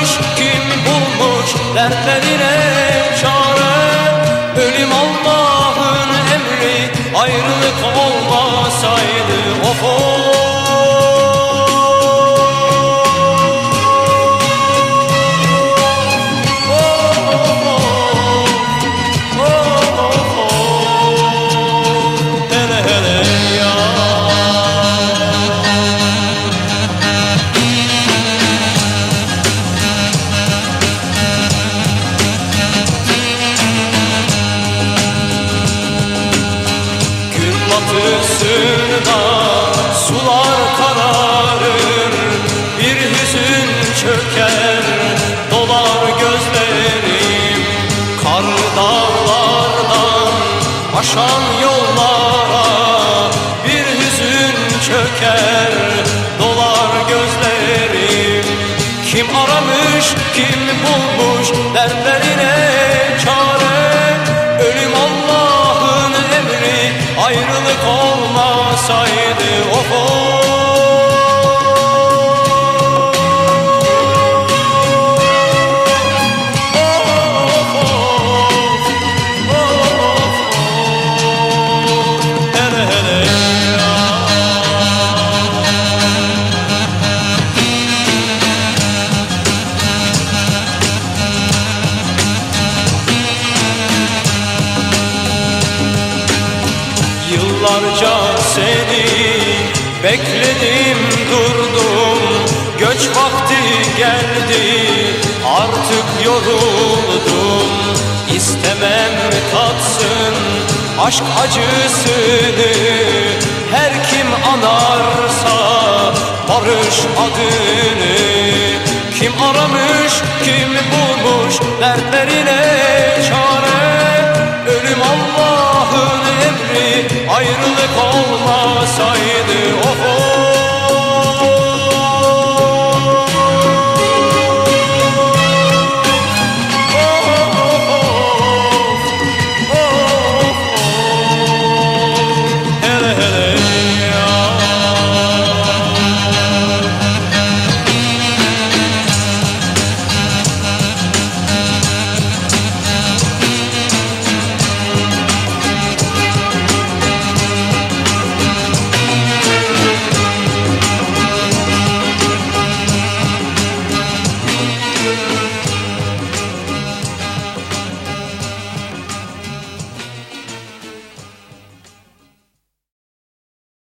aramış kim bulmuş dertlerine çare? Ölüm Allah'ın Gün batısında sular kararır Bir hüzün çöker. Dolar gözlerim Karlı dağlardan aşan yollara Bir hüzün çöker. Dolar gözlerim Kim aramış kim bulmuş dertlerine Yıllarca seni bekledim durdum. Göç vakti geldi artık yoruldum. İstemem tatsın aşk acısını. Her kim anarsa barış adını. Kim aramış kim bulmuş dertlerine ayrılık olmasaydı of of